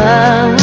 love.